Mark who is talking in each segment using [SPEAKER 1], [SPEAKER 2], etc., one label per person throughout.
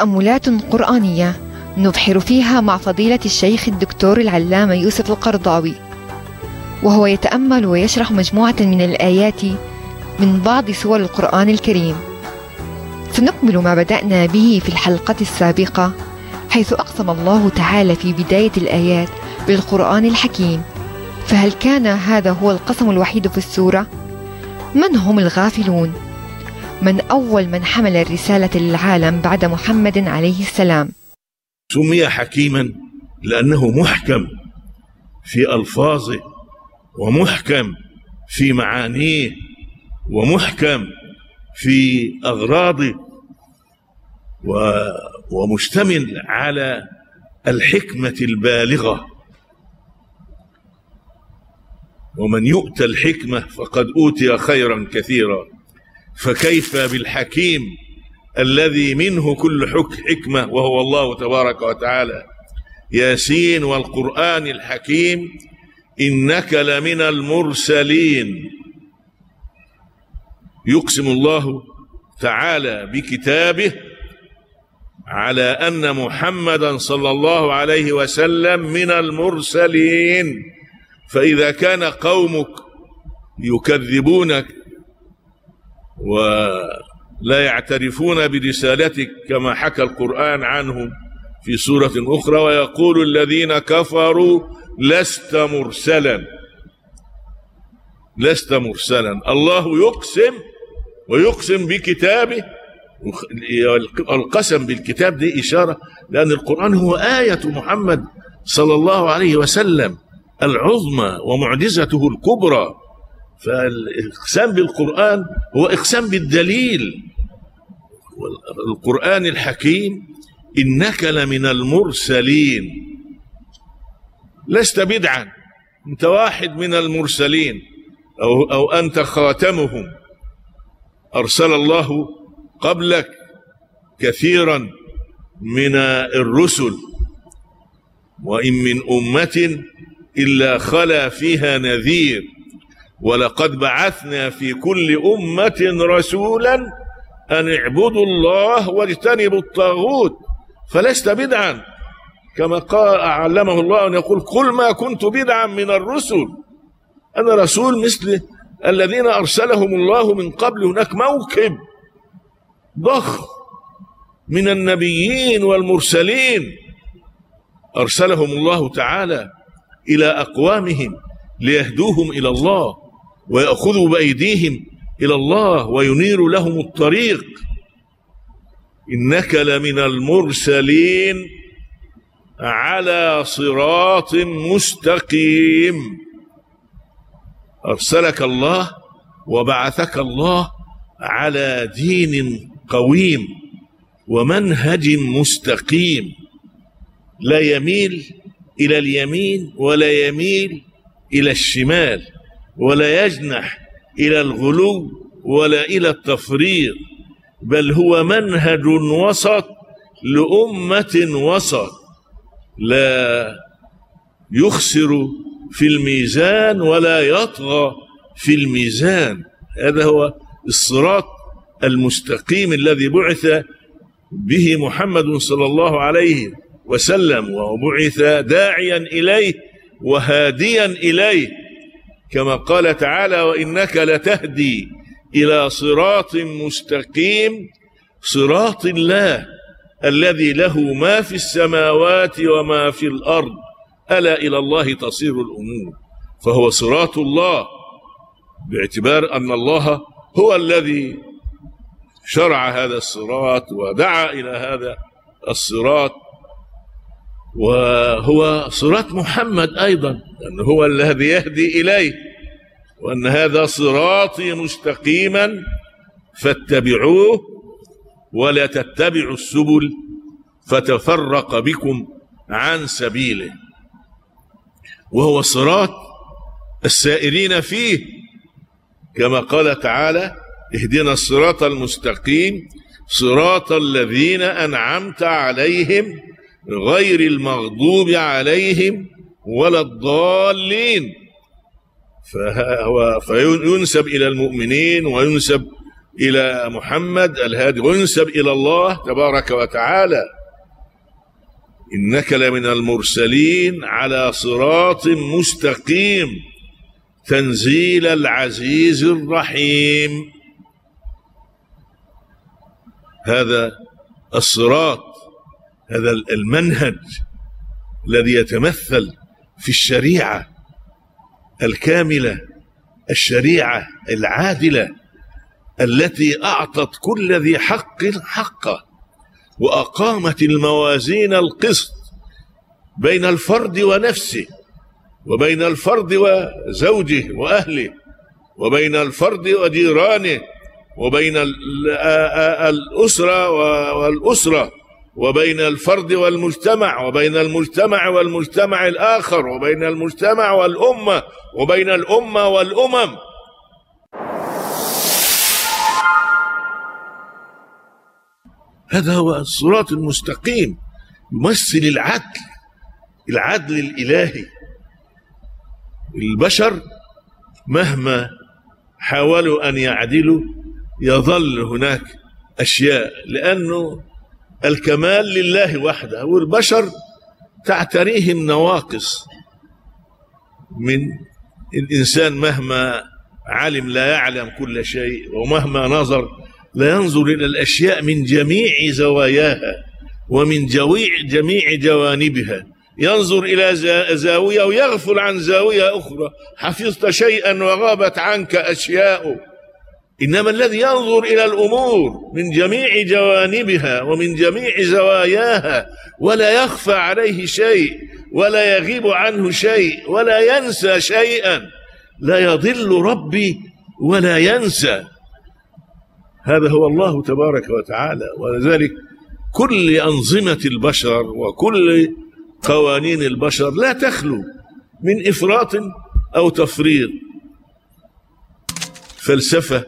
[SPEAKER 1] تأملات قرآنية نبحر فيها مع فضيلة الشيخ الدكتور العلامة يوسف القرضاوي وهو يتأمل ويشرح مجموعة من الآيات من بعض سور القرآن الكريم سنكمل ما بدأنا به في الحلقة السابقة حيث أقسم الله تعالى في بداية الآيات بالقرآن الحكيم فهل كان هذا هو القسم الوحيد في السورة؟ من هم الغافلون؟ من أول من حمل الرسالة للعالم بعد محمد عليه السلام.
[SPEAKER 2] سمي حكيما لأنه محكم في ألفاظه ومحكم في معانيه ومحكم في أغراضه ومشتمل على الحكمة البالغة. ومن يؤتى الحكمة فقد أوتي خيرا كثيرا. فكيف بالحكيم الذي منه كل حكمة وهو الله تبارك وتعالى. ياسين والقرآن الحكيم إنك لمن المرسلين. يقسم الله تعالى بكتابه على أن محمدا صلى الله عليه وسلم من المرسلين. فإذا كان قومك يكذبونك ولا يعترفون برسالتك كما حكى القرآن عنهم في سورة أخرى ويقول الذين كفروا لست مرسلا. لست مرسلا. الله يقسم ويقسم بكتابه. القسم بالكتاب دي إشارة لأن القرآن هو آية محمد صلى الله عليه وسلم العظمى ومعجزته الكبرى. فالإقسام بالقرآن هو إقسام بالدليل. القرآن الحكيم إنك لمن المرسلين. لست بدعا أنت واحد من المرسلين أو, أو أنت خاتمهم. أرسل الله قبلك كثيرا من الرسل. وإن من أمة إلا خلا فيها نذير. ولقد بعثنا في كل أمة رسولا أن اعبدوا الله واجتنبوا الطاغوت فلست بدعا. كما قال علمه الله أن يقول كل ما كنت بدعا من الرسل. أنا رسول مثل الذين أرسلهم الله من قبل هناك موكب ضخم من النبيين والمرسلين. أرسلهم الله تعالى إلى أقوامهم ليهدوهم إلى الله. ويأخذوا بأيديهم إلى الله وينير لهم الطريق. إنك لمن المرسلين على صراط مستقيم. أرسلك الله وبعثك الله على دين قويم ومنهج مستقيم. لا يميل إلى اليمين ولا يميل إلى الشمال. ولا يجنح إلى الغلو ولا إلى التفريط بل هو منهج وسط لأمة وسط. لا يخسر في الميزان ولا يطغى في الميزان. هذا هو الصراط المستقيم الذي بعث به محمد صلى الله عليه وسلم وبعث داعيا إليه وهاديا إليه. كما قال تعالى وإنك لتهدي إلى صراط مستقيم صراط الله الذي له ما في السماوات وما في الأرض. ألا إلى الله تصير الأمور. فهو صراط الله باعتبار أن الله هو الذي شرع هذا الصراط ودعا إلى هذا الصراط. وهو صراط محمد أيضا أنه هو الذي يهدي إليه. وأن هذا صراطي مستقيما فاتبعوه ولا تتبعوا السبل فتفرق بكم عن سبيله. وهو صراط السائرين فيه. كما قال تعالى اهدنا الصراط المستقيم صراط الذين أنعمت عليهم غير المغضوب عليهم ولا الضالين فهو فينسب إلى المؤمنين وينسب إلى محمد الهادي وينسب إلى الله تبارك وتعالى. إنك لمن المرسلين على صراط مستقيم. تنزيل العزيز الرحيم. هذا الصراط هذا المنهج الذي يتمثل في الشريعة. الكاملة الشريعة العادلة التي أعطت كل ذي حق حقه وأقامت الموازين القسط بين الفرد ونفسه وبين الفرد وزوجه وأهله وبين الفرد وجيرانه وبين الأسرة والأسرة. وبين الفرد والمجتمع وبين المجتمع والمجتمع الآخر وبين المجتمع والأمة وبين الأمة والأمم. هذا هو الصراط المستقيم يمثل العدل العدل الإلهي. البشر مهما حاولوا أن يعدلوا يظل هناك أشياء لأنه الكمال لله وحده. والبشر تعتريه النواقص من الإنسان مهما علم لا يعلم كل شيء ومهما نظر لا ينظر إلى الأشياء من جميع زواياها ومن جميع جوانبها. ينظر إلى زاوية ويغفل عن زاوية أخرى. حفظت شيئا وغابت عنك أشياء. إنما الذي ينظر إلى الأمور من جميع جوانبها ومن جميع زواياها ولا يخفى عليه شيء ولا يغيب عنه شيء ولا ينسى شيئا. لا يضل ربي ولا ينسى. هذا هو الله تبارك وتعالى. ولذلك كل أنظمة البشر وكل قوانين البشر لا تخلو من إفراط أو تفريط. فلسفة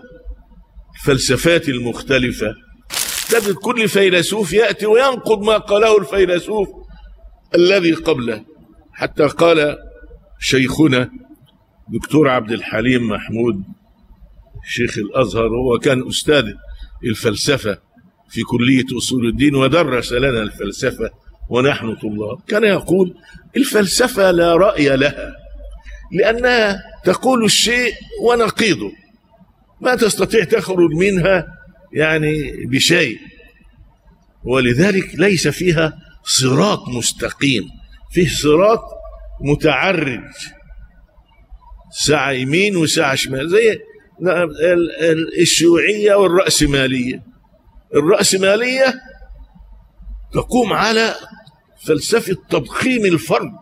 [SPEAKER 2] الفلسفات المختلفة. تجد كل فيلسوف يأتي وينقض ما قاله الفيلسوف الذي قبله. حتى قال شيخنا دكتور عبد الحليم محمود شيخ الأزهر هو كان أستاذ الفلسفة في كلية أصول الدين ودرس لنا الفلسفة ونحن طلاب. كان يقول الفلسفة لا رأي لها لأنها تقول الشيء ونقيضه. ما تستطيع تخرج منها يعني بشيء. ولذلك ليس فيها صراط مستقيم. فيه صراط متعرج. ساعة يمين وساعة شمال. زي الشيوعية والرأسمالية. الرأسمالية تقوم على فلسفة تضخيم الفرد.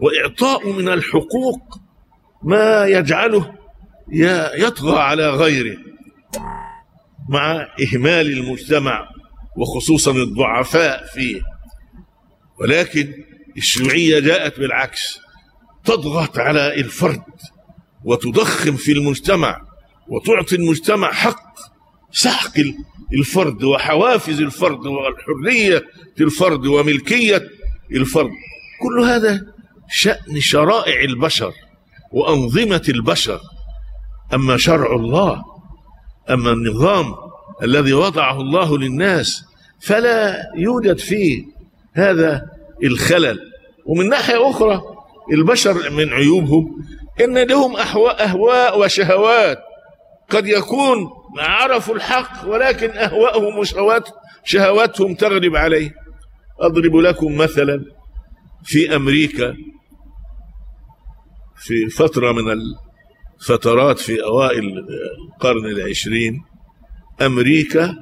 [SPEAKER 2] وإعطاء من الحقوق ما يجعله يطغى على غيره مع إهمال المجتمع وخصوصا الضعفاء فيه. ولكن الشيوعية جاءت بالعكس تضغط على الفرد وتضخم في المجتمع وتعطي المجتمع حق سحق الفرد وحوافز الفرد والحرية الفرد وملكية الفرد. كل هذا شأن شرائع البشر وأنظمة البشر. أما شرع الله أما النظام الذي وضعه الله للناس فلا يوجد فيه هذا الخلل. ومن ناحية أخرى البشر من عيوبهم إن لهم أهواء وشهوات. قد يكون عرفوا الحق ولكن أهواءهم وشهوات شهواتهم تغلب عليه. أضرب لكم مثلا في أمريكا في فترة من فترات في أوائل القرن العشرين أمريكا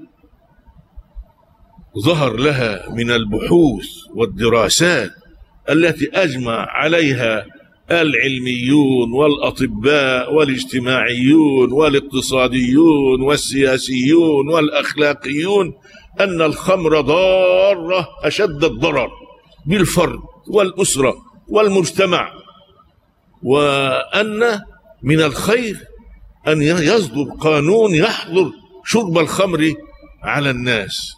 [SPEAKER 2] ظهر لها من البحوث والدراسات التي أجمع عليها العلميون والأطباء والاجتماعيون والاقتصاديون والسياسيون والأخلاقيون أن الخمر ضارة أشد الضرر بالفرد والأسرة والمجتمع وأن من الخير أن يصدر قانون يحظر شرب الخمر على الناس.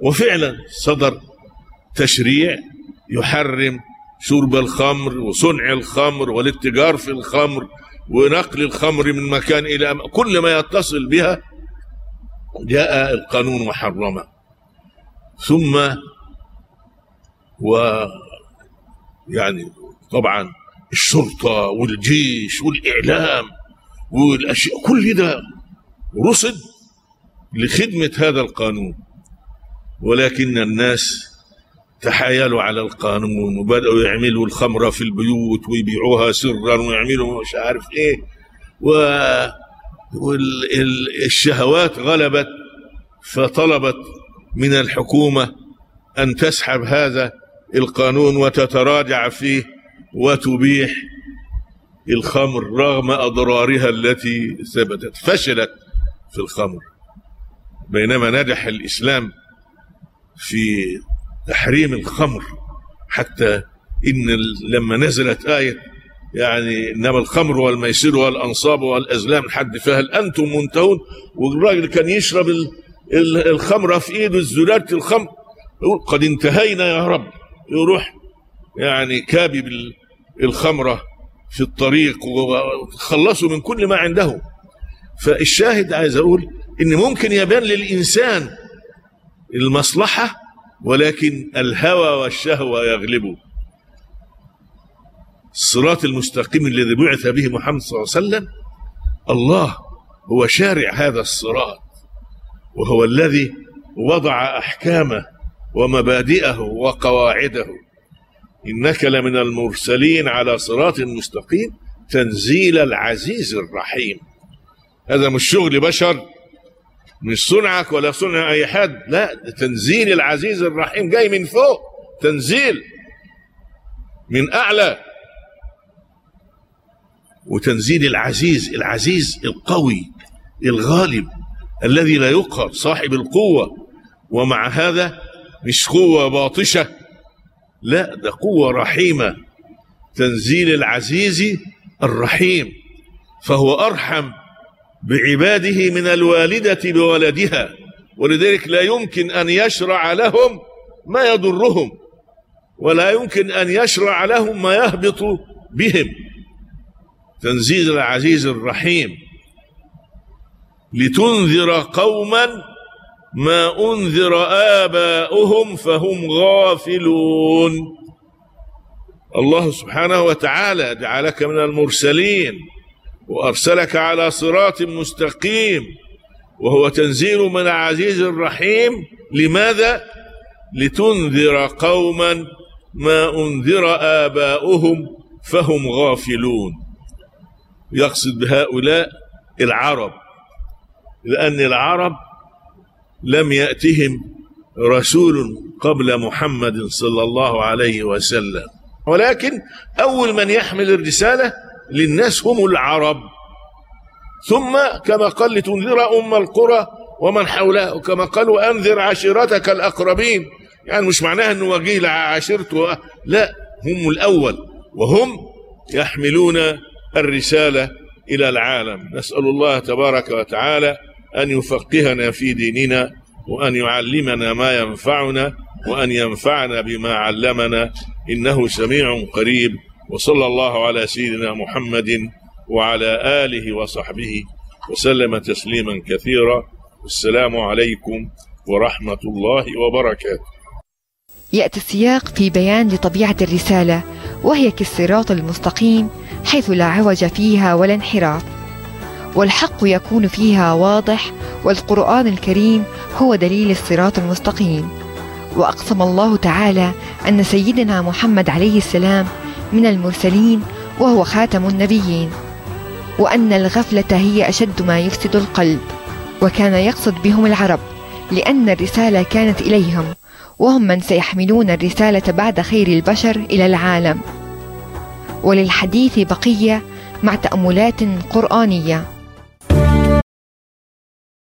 [SPEAKER 2] وفعلا صدر تشريع يحرم شرب الخمر وصنع الخمر والاتجار في الخمر ونقل الخمر من مكان إلى كل ما يتصل بها. جاء القانون وحرمه. ثم و يعني طبعا الشرطة والجيش والإعلام والأشياء كل ده رصد لخدمة هذا القانون. ولكن الناس تحايلوا على القانون وبدأوا يعملوا الخمرة في البيوت ويبيعوها سرا ويعملوا مش عارف إيه. والشهوات غلبت فطلبت من الحكومة أن تسحب هذا القانون وتتراجع فيه وتبيح الخمر رغم أضرارها التي ثبتت فشلت في الخمر. بينما نجح الإسلام في تحريم الخمر حتى إن لما نزلت آية يعني إنما الخمر والميسر والأنصاب والأزلام حد فهل أنتم منتهون؟ والراجل كان يشرب الخمرة في إيده الزلالة الخمر يقول قد انتهينا يا رب. يروح يعني كابي بالخمرة في الطريق وخلصوا من كل ما عنده. فالشاهد عايز أقول إن ممكن يبان للإنسان المصلحة ولكن الهوى والشهوة يغلبه. الصراط المستقيم الذي بعث به محمد صلى الله عليه وسلم الله هو شارع هذا الصراط وهو الذي وضع أحكامه ومبادئه وقواعده. إنك لمن المرسلين على صراط مستقيم. تنزيل العزيز الرحيم. هذا مش شغل بشر. مش صنعك ولا صنع أي حد. لا تنزيل العزيز الرحيم. جاي من فوق. تنزيل. من أعلى. وتنزيل العزيز العزيز القوي الغالب الذي لا يقهر صاحب القوة. ومع هذا مش قوة باطشة. لا ده قوة رحيمة. تنزيل العزيز الرحيم فهو أرحم بعباده من الوالدة بولدها ولذلك لا يمكن أن يشرع لهم ما يضرهم ولا يمكن أن يشرع لهم ما يهبط بهم. تنزيل العزيز الرحيم لتنذر قوما ما أنذر آباؤهم فهم غافلون. الله سبحانه وتعالى جعلك من المرسلين وأرسلك على صراط مستقيم وهو تنزيل من العزيز الرحيم. لماذا؟ لتنذر قوما ما أنذر آباؤهم فهم غافلون. يقصد بهؤلاء العرب لأن العرب لم يأتهم رسول قبل محمد صلى الله عليه وسلم. ولكن أول من يحمل الرسالة للناس هم العرب. ثم كما قال لتنذر أم القرى ومن حولها وكما قال وأنذر عشيرتك الأقربين. يعني مش معناها أنه وجيه عشيرته لا هم الأول. وهم يحملون الرسالة إلى العالم. نسأل الله تبارك وتعالى أن يفقهنا في ديننا وأن يعلمنا ما ينفعنا وأن ينفعنا بما علمنا. إنه سميع قريب. وصلى الله على سيدنا محمد وعلى آله وصحبه وسلم تسليما كثيرا. السلام عليكم ورحمة الله وبركاته.
[SPEAKER 1] يأتي السياق في بيان لطبيعة الرسالة وهي كالصراط المستقيم حيث لا عوج فيها ولا انحراف. والحق يكون فيها واضح والقرآن الكريم هو دليل الصراط المستقيم. وأقسم الله تعالى أن سيدنا محمد عليه السلام من المرسلين وهو خاتم النبيين. وأن الغفلة هي أشد ما يفسد القلب. وكان يقصد بهم العرب لأن الرسالة كانت إليهم وهم من سيحملون الرسالة بعد خير البشر إلى العالم. وللحديث بقية مع تأملات قرآنية.